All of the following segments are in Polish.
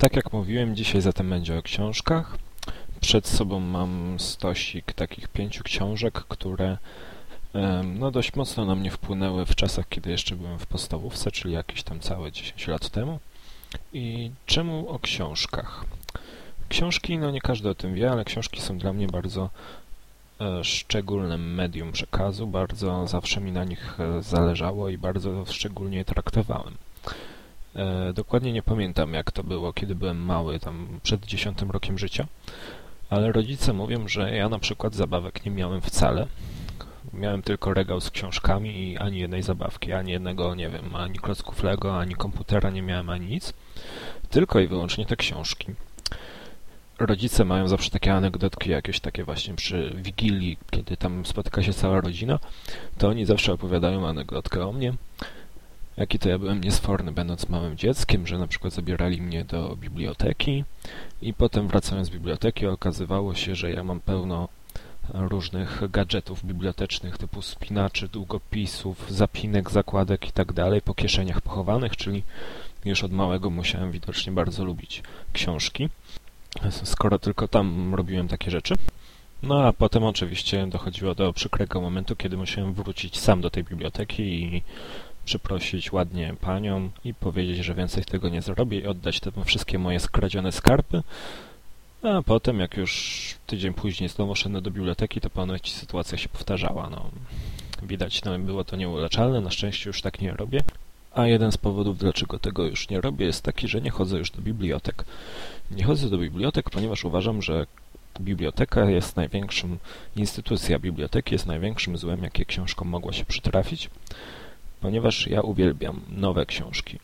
Tak jak mówiłem, dzisiaj zatem będzie o książkach. Przed sobą mam stosik takich pięciu książek, które no, dość mocno na mnie wpłynęły w czasach, kiedy jeszcze byłem w podstawówce, czyli jakieś tam całe 10 lat temu. I czemu o książkach? Książki, no nie każdy o tym wie, ale książki są dla mnie bardzo e, szczególnym medium przekazu, bardzo zawsze mi na nich e, zależało i bardzo szczególnie je traktowałem. E, dokładnie nie pamiętam, jak to było, kiedy byłem mały, tam przed dziesiątym rokiem życia, ale rodzice mówią, że ja na przykład zabawek nie miałem wcale. Miałem tylko regał z książkami i ani jednej zabawki, ani jednego, nie wiem, ani klocków Lego, ani komputera nie miałem, ani nic. Tylko i wyłącznie te książki. Rodzice mają zawsze takie anegdotki jakieś takie właśnie przy Wigilii, kiedy tam spotyka się cała rodzina, to oni zawsze opowiadają anegdotkę o mnie, jaki to ja byłem niesforny, będąc małym dzieckiem, że na przykład zabierali mnie do biblioteki i potem wracając z biblioteki okazywało się, że ja mam pełno różnych gadżetów bibliotecznych typu spinaczy, długopisów, zapinek, zakładek i tak dalej po kieszeniach pochowanych, czyli już od małego musiałem widocznie bardzo lubić książki, skoro tylko tam robiłem takie rzeczy. No a potem oczywiście dochodziło do przykrego momentu, kiedy musiałem wrócić sam do tej biblioteki i przeprosić ładnie panią i powiedzieć, że więcej tego nie zrobię i oddać te wszystkie moje skradzione skarpy. A potem, jak już tydzień później znowu szedłem do biblioteki, to ponoć sytuacja się powtarzała. No, widać, no, było to nieuleczalne, na szczęście już tak nie robię. A jeden z powodów, dlaczego tego już nie robię, jest taki, że nie chodzę już do bibliotek. Nie chodzę do bibliotek, ponieważ uważam, że biblioteka jest największym, instytucja biblioteki jest największym złem, jakie książkom mogła się przytrafić ponieważ ja uwielbiam nowe książki.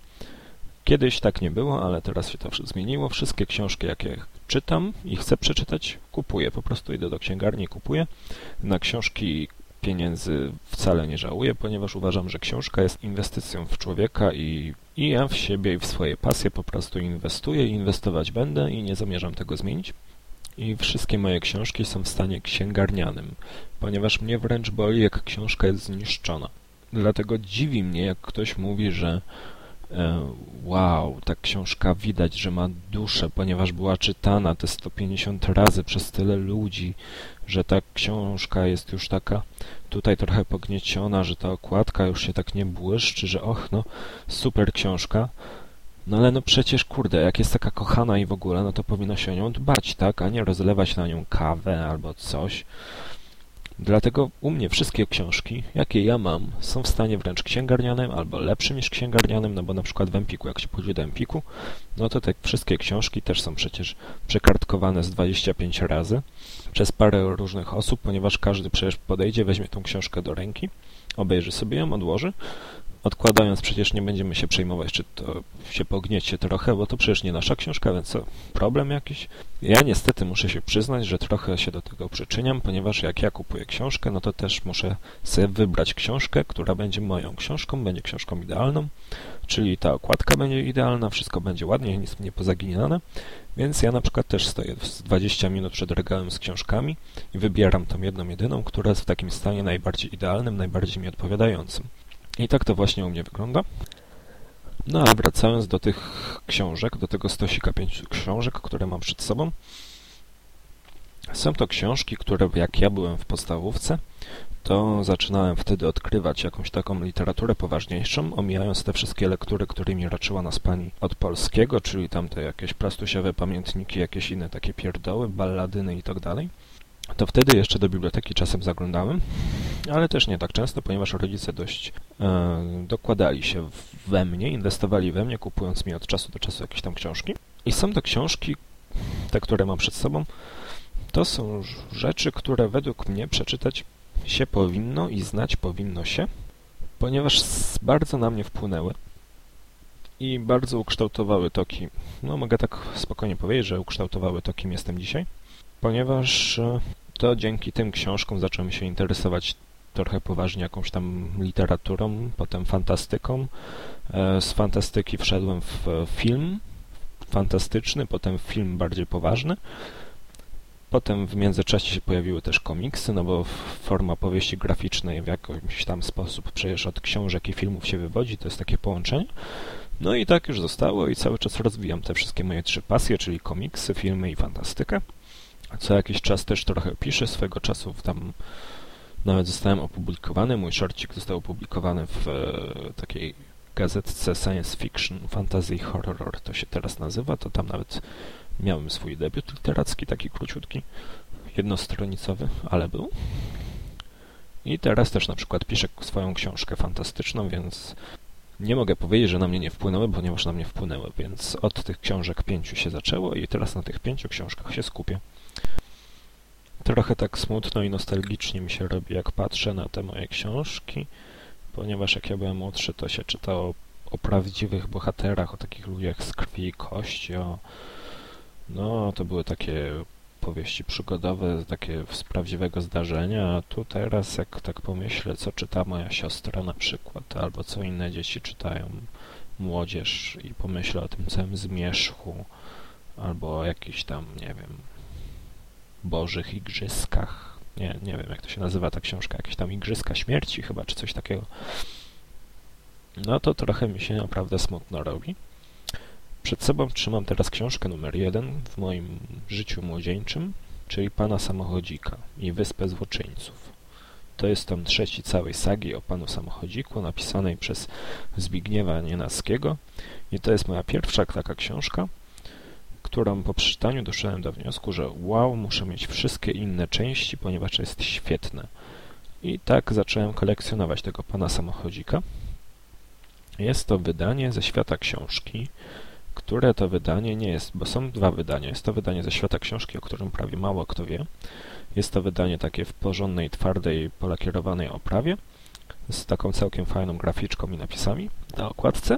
Kiedyś tak nie było, ale teraz się to zmieniło. Wszystkie książki, jakie czytam i chcę przeczytać, kupuję. Po prostu idę do księgarni kupuję. Na książki pieniędzy wcale nie żałuję, ponieważ uważam, że książka jest inwestycją w człowieka i, i ja w siebie i w swoje pasje po prostu inwestuję i inwestować będę i nie zamierzam tego zmienić. I wszystkie moje książki są w stanie księgarnianym, ponieważ mnie wręcz boli, jak książka jest zniszczona. Dlatego dziwi mnie, jak ktoś mówi, że e, wow, ta książka widać, że ma duszę, ponieważ była czytana te 150 razy przez tyle ludzi, że ta książka jest już taka tutaj trochę pognieciona, że ta okładka już się tak nie błyszczy, że och, no, super książka. No ale no przecież, kurde, jak jest taka kochana i w ogóle, no to powinno się o nią dbać, tak? A nie rozlewać na nią kawę albo coś. Dlatego u mnie wszystkie książki, jakie ja mam, są w stanie wręcz księgarnianym albo lepszym niż księgarnianym, no bo na przykład w Empiku, jak się pójdzie do Empiku, no to te wszystkie książki też są przecież przekartkowane z 25 razy przez parę różnych osób, ponieważ każdy przecież podejdzie, weźmie tą książkę do ręki, obejrzy sobie ją, odłoży, Odkładając przecież nie będziemy się przejmować, czy to się pogniecie trochę, bo to przecież nie nasza książka, więc co, problem jakiś? Ja niestety muszę się przyznać, że trochę się do tego przyczyniam, ponieważ jak ja kupuję książkę, no to też muszę sobie wybrać książkę, która będzie moją książką, będzie książką idealną, czyli ta okładka będzie idealna, wszystko będzie ładnie, nic nie pozaginane, więc ja na przykład też stoję 20 minut przed regałem z książkami i wybieram tą jedną jedyną, która jest w takim stanie najbardziej idealnym, najbardziej mi odpowiadającym. I tak to właśnie u mnie wygląda. No a wracając do tych książek, do tego stosika pięciu książek, które mam przed sobą. Są to książki, które jak ja byłem w podstawówce, to zaczynałem wtedy odkrywać jakąś taką literaturę poważniejszą, omijając te wszystkie lektury, którymi raczyła nas pani od polskiego, czyli tamte jakieś plastusiowe pamiętniki, jakieś inne takie pierdoły, balladyny i tak dalej to wtedy jeszcze do biblioteki czasem zaglądałem, ale też nie tak często, ponieważ rodzice dość e, dokładali się we mnie, inwestowali we mnie, kupując mi od czasu do czasu jakieś tam książki. I są to książki, te, które mam przed sobą, to są rzeczy, które według mnie przeczytać się powinno i znać powinno się, ponieważ bardzo na mnie wpłynęły i bardzo ukształtowały to, kim, no mogę tak spokojnie powiedzieć, że ukształtowały to, kim jestem dzisiaj ponieważ e, to dzięki tym książkom zacząłem się interesować trochę poważnie jakąś tam literaturą, potem fantastyką. E, z fantastyki wszedłem w film fantastyczny, potem film bardziej poważny. Potem w międzyczasie się pojawiły też komiksy, no bo forma powieści graficznej w jakiś tam sposób przecież od książek i filmów się wywodzi, to jest takie połączenie. No i tak już zostało i cały czas rozwijam te wszystkie moje trzy pasje, czyli komiksy, filmy i fantastykę. Co jakiś czas też trochę piszę, swego czasu tam nawet zostałem opublikowany, mój shortcik został opublikowany w e, takiej gazetce Science Fiction, Fantasy Horror to się teraz nazywa, to tam nawet miałem swój debiut literacki, taki króciutki, jednostronicowy, ale był. I teraz też na przykład piszę swoją książkę fantastyczną, więc nie mogę powiedzieć, że na mnie nie wpłynęły, ponieważ na mnie wpłynęły, więc od tych książek pięciu się zaczęło i teraz na tych pięciu książkach się skupię. Trochę tak smutno i nostalgicznie mi się robi, jak patrzę na te moje książki, ponieważ jak ja byłem młodszy, to się czytało o prawdziwych bohaterach, o takich ludziach z krwi i kości, o... No, to były takie powieści przygodowe, takie z prawdziwego zdarzenia, a tu teraz, jak tak pomyślę, co czyta moja siostra na przykład, albo co inne dzieci czytają, młodzież i pomyślę o tym całym zmierzchu, albo o jakichś tam, nie wiem, bożych igrzyskach, nie, nie wiem jak to się nazywa ta książka, jakieś tam Igrzyska Śmierci chyba, czy coś takiego, no to trochę mi się naprawdę smutno robi. Przed sobą trzymam teraz książkę numer jeden w moim życiu młodzieńczym, czyli Pana Samochodzika i Wyspę Złoczyńców. To jest tom trzeci całej sagi o Panu Samochodziku, napisanej przez Zbigniewa Nienackiego. I to jest moja pierwsza taka książka, którą po przeczytaniu doszedłem do wniosku, że wow, muszę mieć wszystkie inne części, ponieważ jest świetne. I tak zacząłem kolekcjonować tego Pana Samochodzika. Jest to wydanie ze świata książki, które to wydanie nie jest, bo są dwa wydania. Jest to wydanie ze świata książki, o którym prawie mało kto wie. Jest to wydanie takie w porządnej, twardej, polakierowanej oprawie z taką całkiem fajną graficzką i napisami na okładce.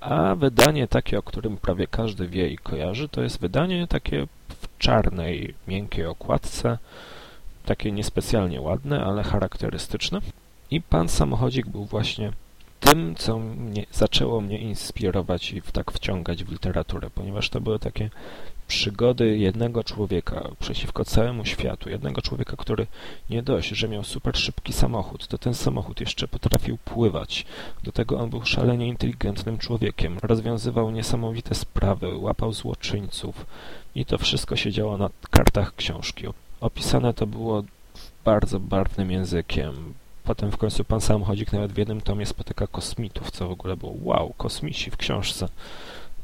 A wydanie takie, o którym prawie każdy wie i kojarzy, to jest wydanie takie w czarnej, miękkiej okładce, takie niespecjalnie ładne, ale charakterystyczne. I pan samochodzik był właśnie tym, co mnie, zaczęło mnie inspirować i tak wciągać w literaturę, ponieważ to były takie przygody jednego człowieka przeciwko całemu światu. Jednego człowieka, który nie dość, że miał super szybki samochód, to ten samochód jeszcze potrafił pływać. Do tego on był szalenie inteligentnym człowiekiem. Rozwiązywał niesamowite sprawy, łapał złoczyńców i to wszystko się działo na kartach książki. Opisane to było bardzo barwnym językiem. Potem w końcu pan samochodzik nawet w jednym tomie spotyka kosmitów, co w ogóle było wow, kosmici w książce.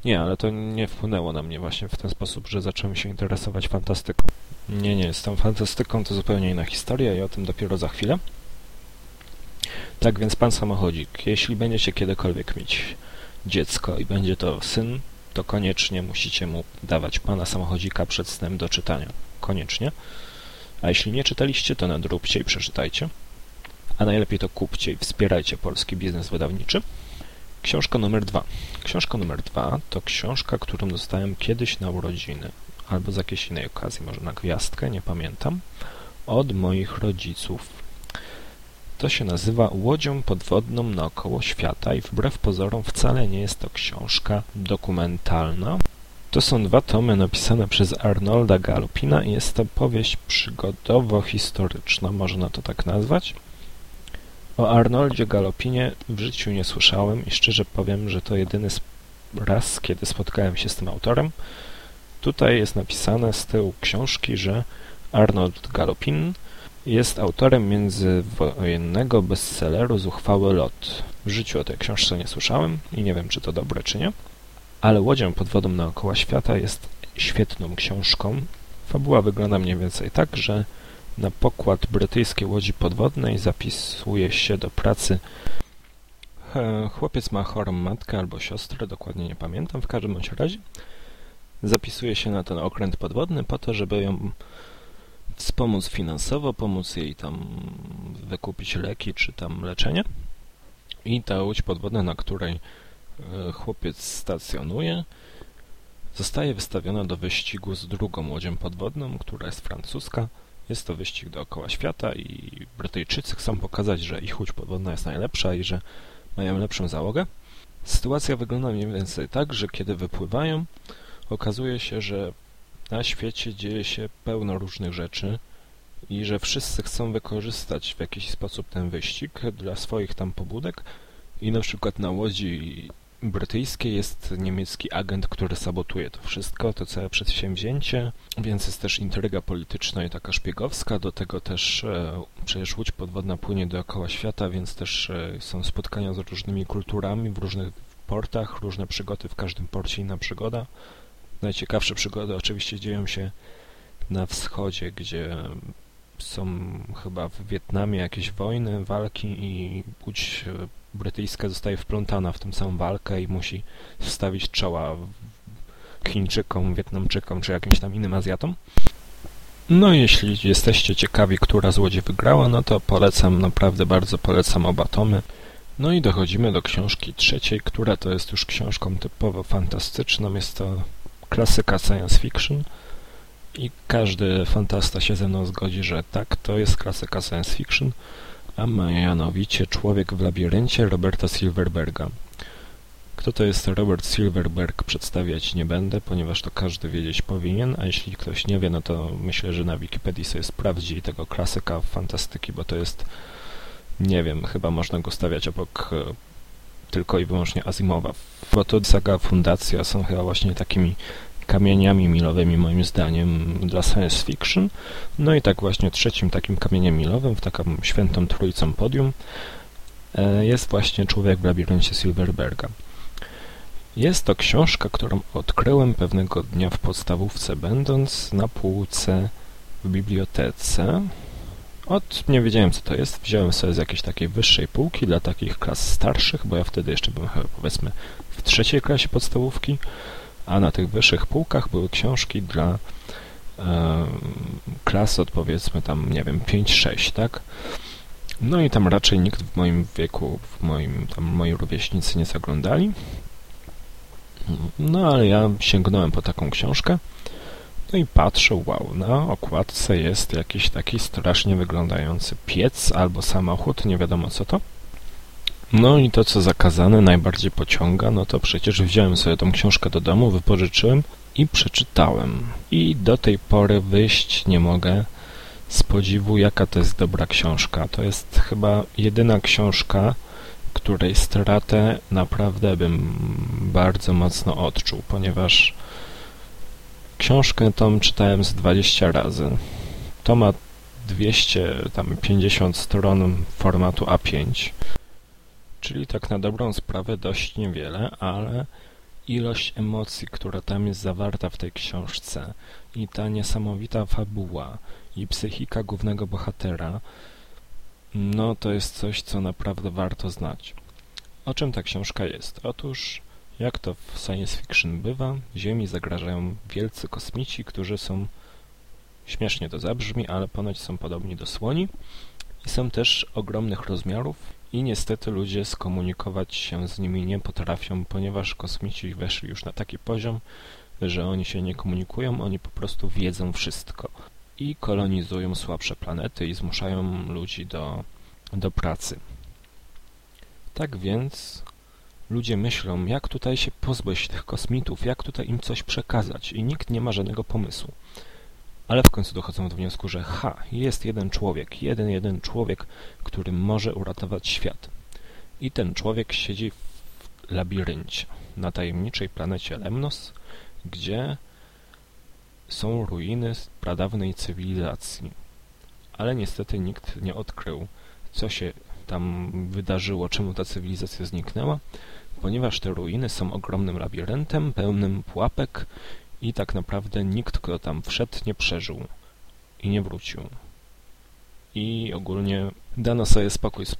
Nie, ale to nie wpłynęło na mnie właśnie w ten sposób, że zacząłem się interesować fantastyką. Nie, nie, z tą fantastyką to zupełnie inna historia i o tym dopiero za chwilę. Tak więc pan samochodzik, jeśli będziecie kiedykolwiek mieć dziecko i będzie to syn, to koniecznie musicie mu dawać pana samochodzika przed snem do czytania. Koniecznie. A jeśli nie czytaliście, to nadróbcie i przeczytajcie. A najlepiej to kupcie i wspierajcie polski biznes wydawniczy. Książka numer dwa. Książka numer dwa to książka, którą dostałem kiedyś na urodziny, albo z jakiejś innej okazji, może na gwiazdkę, nie pamiętam, od moich rodziców. To się nazywa Łodzią podwodną naokoło świata i wbrew pozorom wcale nie jest to książka dokumentalna. To są dwa tomy napisane przez Arnolda Galopina i jest to powieść przygodowo-historyczna, można to tak nazwać. O Arnoldzie Galopinie w życiu nie słyszałem i szczerze powiem, że to jedyny raz, kiedy spotkałem się z tym autorem. Tutaj jest napisane z tyłu książki, że Arnold Galopin jest autorem międzywojennego bestselleru Zuchwały lot. W życiu o tej książce nie słyszałem i nie wiem, czy to dobre, czy nie. Ale Łodzią pod wodą naokoło świata jest świetną książką. Fabuła wygląda mniej więcej tak, że na pokład brytyjskiej łodzi podwodnej zapisuje się do pracy. Chłopiec ma chorą matkę albo siostrę, dokładnie nie pamiętam, w każdym bądź razie zapisuje się na ten okręt podwodny po to, żeby ją wspomóc finansowo, pomóc jej tam wykupić leki czy tam leczenie. I ta łódź podwodna, na której e, chłopiec stacjonuje, zostaje wystawiona do wyścigu z drugą łodzią podwodną, która jest francuska, jest to wyścig dookoła świata i Brytyjczycy chcą pokazać, że ich łódź podwodna jest najlepsza i że mają lepszą załogę. Sytuacja wygląda mniej więcej tak, że kiedy wypływają, okazuje się, że na świecie dzieje się pełno różnych rzeczy i że wszyscy chcą wykorzystać w jakiś sposób ten wyścig dla swoich tam pobudek i na przykład na łodzi brytyjskiej jest niemiecki agent, który sabotuje to wszystko, to całe przedsięwzięcie, więc jest też intryga polityczna i taka szpiegowska, do tego też e, przecież łódź podwodna płynie dookoła świata, więc też e, są spotkania z różnymi kulturami w różnych portach, różne przygody, w każdym porcie inna przygoda. Najciekawsze przygody oczywiście dzieją się na wschodzie, gdzie są chyba w Wietnamie jakieś wojny, walki i łódź brytyjska zostaje wplątana w tę samą walkę i musi wstawić czoła Chińczykom, Wietnamczykom czy jakimś tam innym Azjatom. No jeśli jesteście ciekawi, która z łodzi wygrała, no to polecam, naprawdę bardzo polecam oba tomy. No i dochodzimy do książki trzeciej, która to jest już książką typowo fantastyczną. Jest to klasyka science fiction i każdy fantasta się ze mną zgodzi, że tak, to jest klasyka science fiction, a mianowicie Człowiek w labiryncie Roberta Silverberga. Kto to jest Robert Silverberg przedstawiać nie będę, ponieważ to każdy wiedzieć powinien, a jeśli ktoś nie wie, no to myślę, że na Wikipedii sobie sprawdzi tego klasyka fantastyki, bo to jest, nie wiem, chyba można go stawiać obok e, tylko i wyłącznie Asimowa, bo to saga Fundacja są chyba właśnie takimi kamieniami milowymi moim zdaniem dla science fiction. No i tak właśnie trzecim takim kamieniem milowym w taką świętą trójcą podium e, jest właśnie Człowiek w labiryncie Silverberga. Jest to książka, którą odkryłem pewnego dnia w podstawówce, będąc na półce w bibliotece. Od nie wiedziałem co to jest, wziąłem sobie z jakiejś takiej wyższej półki dla takich klas starszych, bo ja wtedy jeszcze byłem chyba powiedzmy w trzeciej klasie podstawówki a na tych wyższych półkach były książki dla e, klas od powiedzmy tam, nie wiem, 5-6, tak? No i tam raczej nikt w moim wieku, w moim, tam moi rówieśnicy nie zaglądali. No ale ja sięgnąłem po taką książkę. No i patrzę, wow, na okładce jest jakiś taki strasznie wyglądający piec albo samochód, nie wiadomo co to. No i to, co zakazane najbardziej pociąga, no to przecież wziąłem sobie tą książkę do domu, wypożyczyłem i przeczytałem. I do tej pory wyjść nie mogę z podziwu, jaka to jest dobra książka. To jest chyba jedyna książka, której stratę naprawdę bym bardzo mocno odczuł, ponieważ książkę tą czytałem z 20 razy. To ma 250 stron formatu A5 czyli tak na dobrą sprawę dość niewiele, ale ilość emocji, która tam jest zawarta w tej książce i ta niesamowita fabuła i psychika głównego bohatera, no to jest coś, co naprawdę warto znać. O czym ta książka jest? Otóż, jak to w science fiction bywa, Ziemi zagrażają wielcy kosmici, którzy są, śmiesznie to zabrzmi, ale ponoć są podobni do słoni i są też ogromnych rozmiarów i niestety ludzie skomunikować się z nimi nie potrafią, ponieważ kosmici weszli już na taki poziom, że oni się nie komunikują, oni po prostu wiedzą wszystko i kolonizują słabsze planety i zmuszają ludzi do, do pracy. Tak więc ludzie myślą, jak tutaj się pozbyć tych kosmitów, jak tutaj im coś przekazać i nikt nie ma żadnego pomysłu. Ale w końcu dochodzą do wniosku, że ha, jest jeden człowiek, jeden, jeden człowiek, który może uratować świat. I ten człowiek siedzi w labiryncie na tajemniczej planecie Lemnos, gdzie są ruiny pradawnej cywilizacji. Ale niestety nikt nie odkrył, co się tam wydarzyło, czemu ta cywilizacja zniknęła, ponieważ te ruiny są ogromnym labiryntem, pełnym pułapek i tak naprawdę nikt, kto tam wszedł, nie przeżył i nie wrócił. I ogólnie dano sobie spokój z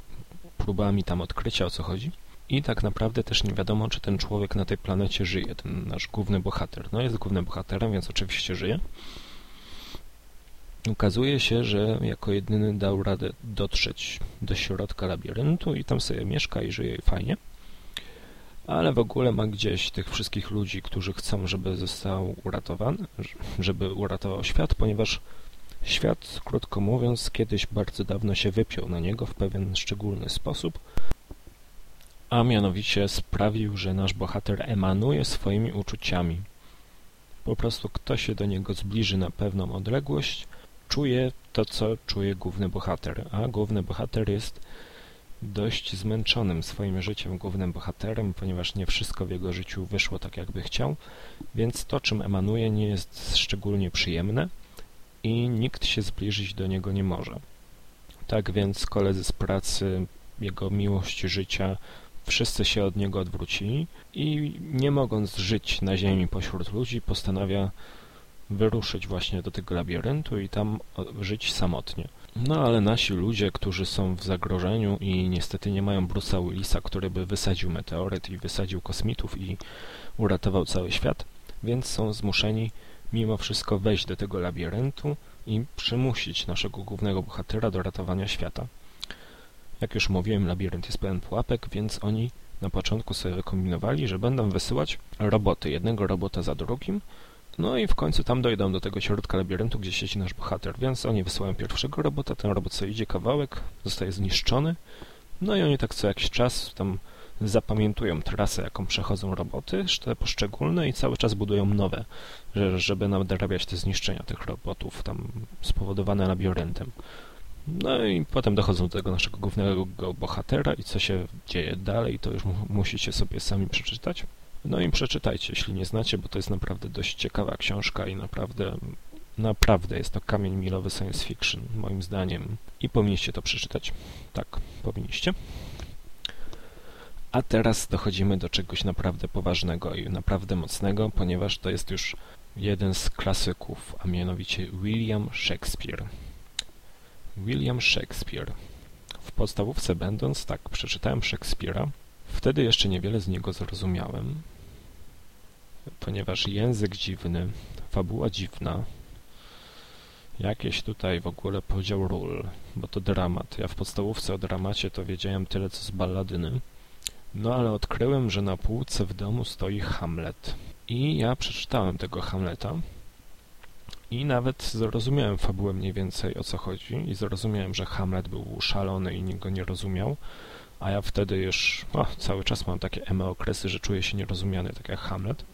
próbami tam odkrycia, o co chodzi. I tak naprawdę też nie wiadomo, czy ten człowiek na tej planecie żyje, ten nasz główny bohater. No jest głównym bohaterem, więc oczywiście żyje. Ukazuje się, że jako jedyny dał radę dotrzeć do środka labiryntu i tam sobie mieszka i żyje fajnie ale w ogóle ma gdzieś tych wszystkich ludzi, którzy chcą, żeby został uratowany, żeby uratował świat, ponieważ świat, krótko mówiąc, kiedyś bardzo dawno się wypiął na niego w pewien szczególny sposób, a mianowicie sprawił, że nasz bohater emanuje swoimi uczuciami. Po prostu kto się do niego zbliży na pewną odległość, czuje to, co czuje główny bohater, a główny bohater jest dość zmęczonym swoim życiem głównym bohaterem, ponieważ nie wszystko w jego życiu wyszło tak, jakby chciał, więc to, czym emanuje, nie jest szczególnie przyjemne i nikt się zbliżyć do niego nie może. Tak więc koledzy z pracy, jego miłość życia, wszyscy się od niego odwrócili i nie mogąc żyć na ziemi pośród ludzi, postanawia wyruszyć właśnie do tego labiryntu i tam żyć samotnie. No ale nasi ludzie, którzy są w zagrożeniu i niestety nie mają Bruce'a Willisa, który by wysadził meteoryt i wysadził kosmitów i uratował cały świat, więc są zmuszeni mimo wszystko wejść do tego labiryntu i przymusić naszego głównego bohatera do ratowania świata. Jak już mówiłem, labirynt jest pełen pułapek, więc oni na początku sobie wykombinowali, że będą wysyłać roboty, jednego robota za drugim, no i w końcu tam dojdą do tego środka labiryntu, gdzie siedzi nasz bohater, więc oni wysyłają pierwszego robota, ten robot sobie idzie kawałek, zostaje zniszczony, no i oni tak co jakiś czas tam zapamiętują trasę, jaką przechodzą roboty, te poszczególne i cały czas budują nowe, żeby nadrabiać te zniszczenia tych robotów tam spowodowane labiryntem. No i potem dochodzą do tego naszego głównego bohatera i co się dzieje dalej, to już musicie sobie sami przeczytać. No i przeczytajcie, jeśli nie znacie, bo to jest naprawdę dość ciekawa książka i naprawdę, naprawdę jest to kamień milowy science fiction, moim zdaniem. I powinniście to przeczytać. Tak, powinniście. A teraz dochodzimy do czegoś naprawdę poważnego i naprawdę mocnego, ponieważ to jest już jeden z klasyków, a mianowicie William Shakespeare. William Shakespeare. W podstawówce będąc, tak, przeczytałem Shakespeare'a. Wtedy jeszcze niewiele z niego zrozumiałem, ponieważ język dziwny, fabuła dziwna, jakieś tutaj w ogóle podział ról, bo to dramat. Ja w podstawówce o dramacie to wiedziałem tyle, co z balladyny. No ale odkryłem, że na półce w domu stoi Hamlet. I ja przeczytałem tego Hamleta i nawet zrozumiałem fabułę mniej więcej o co chodzi i zrozumiałem, że Hamlet był szalony i nikt go nie rozumiał, a ja wtedy już o, cały czas mam takie eme okresy, że czuję się nierozumiany, tak jak Hamlet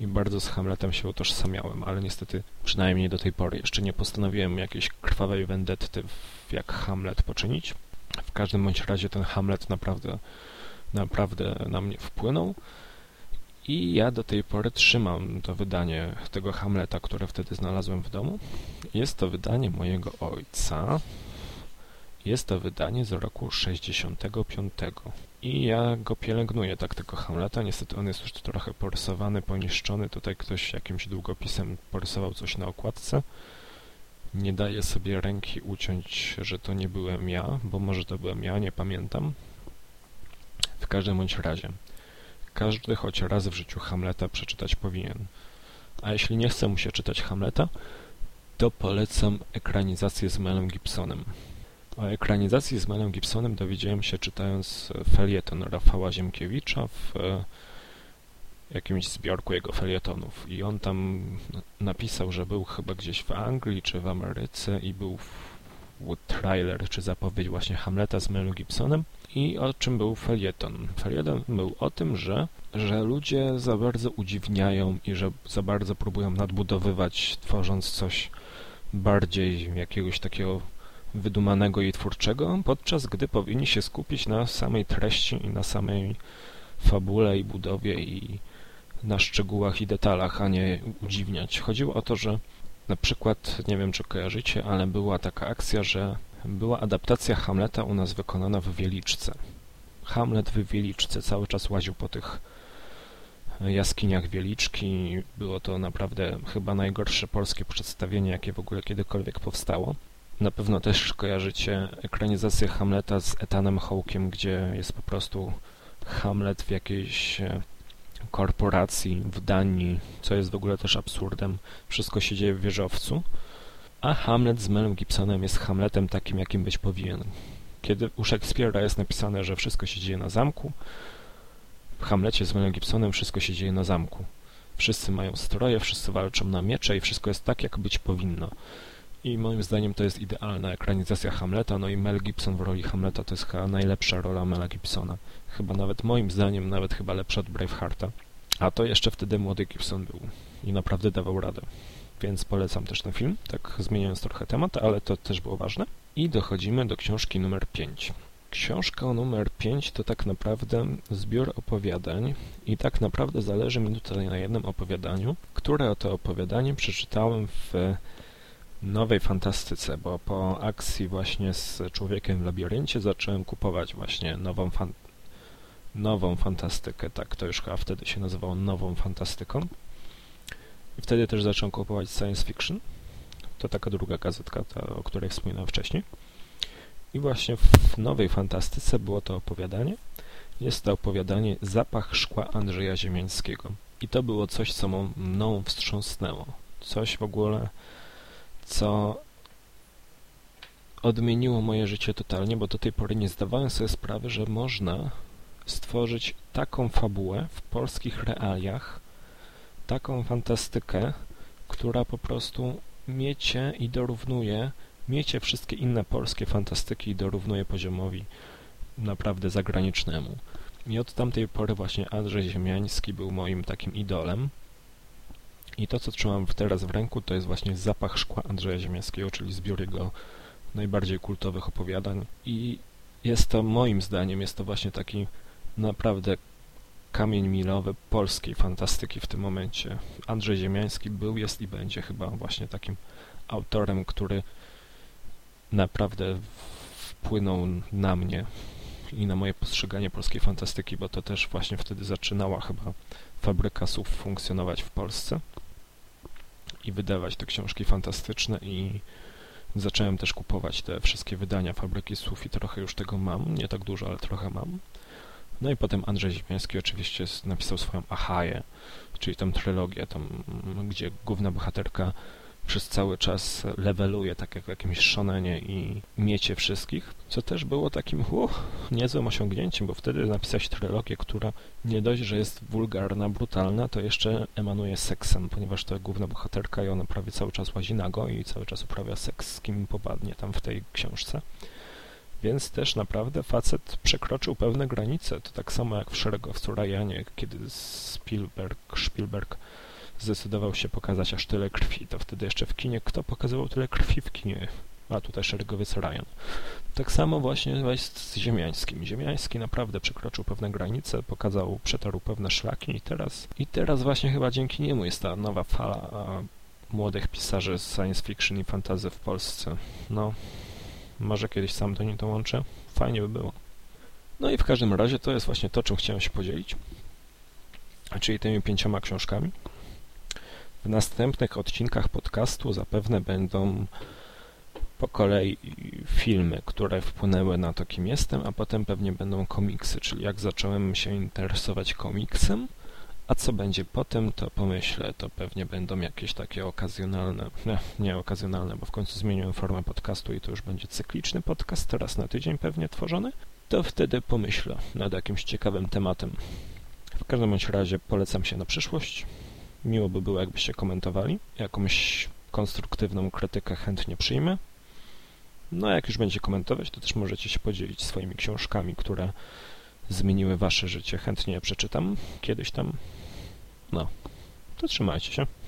i bardzo z Hamletem się utożsamiałem, ale niestety przynajmniej do tej pory jeszcze nie postanowiłem jakiejś krwawej vendetty jak Hamlet poczynić. W każdym bądź razie ten Hamlet naprawdę, naprawdę na mnie wpłynął i ja do tej pory trzymam to wydanie tego Hamleta, które wtedy znalazłem w domu. Jest to wydanie mojego ojca. Jest to wydanie z roku 65. I ja go pielęgnuję, tak tego Hamleta. Niestety on jest już trochę porysowany, poniszczony. Tutaj ktoś jakimś długopisem porysował coś na okładce. Nie daję sobie ręki uciąć, że to nie byłem ja, bo może to byłem ja, nie pamiętam. W każdym bądź razie. Każdy choć raz w życiu Hamleta przeczytać powinien. A jeśli nie chce mu się czytać Hamleta, to polecam ekranizację z Melem Gibsonem. O ekranizacji z Melem Gibsonem dowiedziałem się czytając felieton Rafała Ziemkiewicza w e, jakimś zbiorku jego felietonów. I on tam napisał, że był chyba gdzieś w Anglii czy w Ameryce i był trailer czy zapowiedź właśnie Hamleta z Melu Gibsonem. I o czym był felieton? Felieton był o tym, że, że ludzie za bardzo udziwniają i że za bardzo próbują nadbudowywać, tworząc coś bardziej jakiegoś takiego wydumanego i twórczego, podczas gdy powinni się skupić na samej treści i na samej fabule i budowie i na szczegółach i detalach, a nie udziwniać. Chodziło o to, że na przykład, nie wiem czy kojarzycie, ale była taka akcja, że była adaptacja Hamleta u nas wykonana w Wieliczce. Hamlet w Wieliczce cały czas łaził po tych jaskiniach Wieliczki. Było to naprawdę chyba najgorsze polskie przedstawienie, jakie w ogóle kiedykolwiek powstało. Na pewno też kojarzycie ekranizację Hamleta z Etanem Hawkiem, gdzie jest po prostu Hamlet w jakiejś e, korporacji w Danii, co jest w ogóle też absurdem. Wszystko się dzieje w wieżowcu a Hamlet z Melem Gibsonem jest Hamletem takim, jakim być powinien. Kiedy u Shakespeare'a jest napisane, że wszystko się dzieje na zamku, w Hamlecie z Melem Gibsonem wszystko się dzieje na zamku. Wszyscy mają stroje, wszyscy walczą na miecze i wszystko jest tak, jak być powinno. I moim zdaniem to jest idealna ekranizacja Hamleta, no i Mel Gibson w roli Hamleta to jest chyba najlepsza rola Mela Gibsona. Chyba nawet moim zdaniem, nawet chyba lepsza od Bravehearta. A to jeszcze wtedy młody Gibson był i naprawdę dawał radę więc polecam też ten film, tak zmieniając trochę temat, ale to też było ważne. I dochodzimy do książki numer 5. Książka numer 5 to tak naprawdę zbiór opowiadań i tak naprawdę zależy mi tutaj na jednym opowiadaniu, które to opowiadanie przeczytałem w nowej fantastyce, bo po akcji właśnie z Człowiekiem w labiryncie zacząłem kupować właśnie nową, fan nową fantastykę, tak to już chyba wtedy się nazywało nową fantastyką. I wtedy też zacząłem kupować science fiction. To taka druga gazetka, ta, o której wspominałem wcześniej. I właśnie w nowej fantastyce było to opowiadanie. Jest to opowiadanie Zapach szkła Andrzeja Ziemiańskiego. I to było coś, co mną wstrząsnęło. Coś w ogóle, co odmieniło moje życie totalnie, bo do tej pory nie zdawałem sobie sprawy, że można stworzyć taką fabułę w polskich realiach, taką fantastykę, która po prostu miecie i dorównuje miecie wszystkie inne polskie fantastyki i dorównuje poziomowi naprawdę zagranicznemu. I od tamtej pory właśnie Andrzej Ziemiański był moim takim idolem. I to, co trzymam teraz w ręku, to jest właśnie Zapach szkła Andrzeja Ziemiańskiego, czyli zbiór jego najbardziej kultowych opowiadań. I jest to, moim zdaniem, jest to właśnie taki naprawdę kamień milowy polskiej fantastyki w tym momencie. Andrzej Ziemiański był, jest i będzie chyba właśnie takim autorem, który naprawdę wpłynął na mnie i na moje postrzeganie polskiej fantastyki, bo to też właśnie wtedy zaczynała chyba fabryka słów funkcjonować w Polsce i wydawać te książki fantastyczne i zacząłem też kupować te wszystkie wydania Fabryki Słów i trochę już tego mam, nie tak dużo, ale trochę mam. No i potem Andrzej Ziemiański oczywiście napisał swoją Ahaję, czyli tą trylogię, tam, gdzie główna bohaterka przez cały czas leveluje, tak jak w jakimś szonenie i miecie wszystkich, co też było takim uh, niezłym osiągnięciem, bo wtedy napisałeś trylogię, która nie dość, że jest wulgarna, brutalna, to jeszcze emanuje seksem, ponieważ to główna bohaterka i ona prawie cały czas łazi nago i cały czas uprawia seks z kim popadnie tam w tej książce. Więc też naprawdę facet przekroczył pewne granice. To tak samo jak w Szeregowcu Rajanie, kiedy Spielberg, Spielberg zdecydował się pokazać aż tyle krwi. To wtedy jeszcze w kinie, kto pokazywał tyle krwi w kinie? A tutaj szeregowiec Ryan. Tak samo właśnie jest z Ziemiańskim. Ziemiański naprawdę przekroczył pewne granice, pokazał, przetarł pewne szlaki i teraz, i teraz właśnie chyba dzięki niemu jest ta nowa fala młodych pisarzy z science fiction i fantazy w Polsce. No, może kiedyś sam do niej dołączę. Fajnie by było. No i w każdym razie to jest właśnie to, czym chciałem się podzielić. Czyli tymi pięcioma książkami. W następnych odcinkach podcastu zapewne będą po kolei filmy, które wpłynęły na to, kim jestem, a potem pewnie będą komiksy, czyli jak zacząłem się interesować komiksem, a co będzie potem, to pomyślę, to pewnie będą jakieś takie okazjonalne, nie, nie okazjonalne, bo w końcu zmieniłem formę podcastu i to już będzie cykliczny podcast, teraz na tydzień pewnie tworzony, to wtedy pomyślę nad jakimś ciekawym tematem. W każdym bądź razie polecam się na przyszłość. Miło by było, jakbyście komentowali. Jakąś konstruktywną krytykę chętnie przyjmę. No a jak już będzie komentować, to też możecie się podzielić swoimi książkami, które zmieniły wasze życie. Chętnie je przeczytam kiedyś tam. No, to trzymajcie się.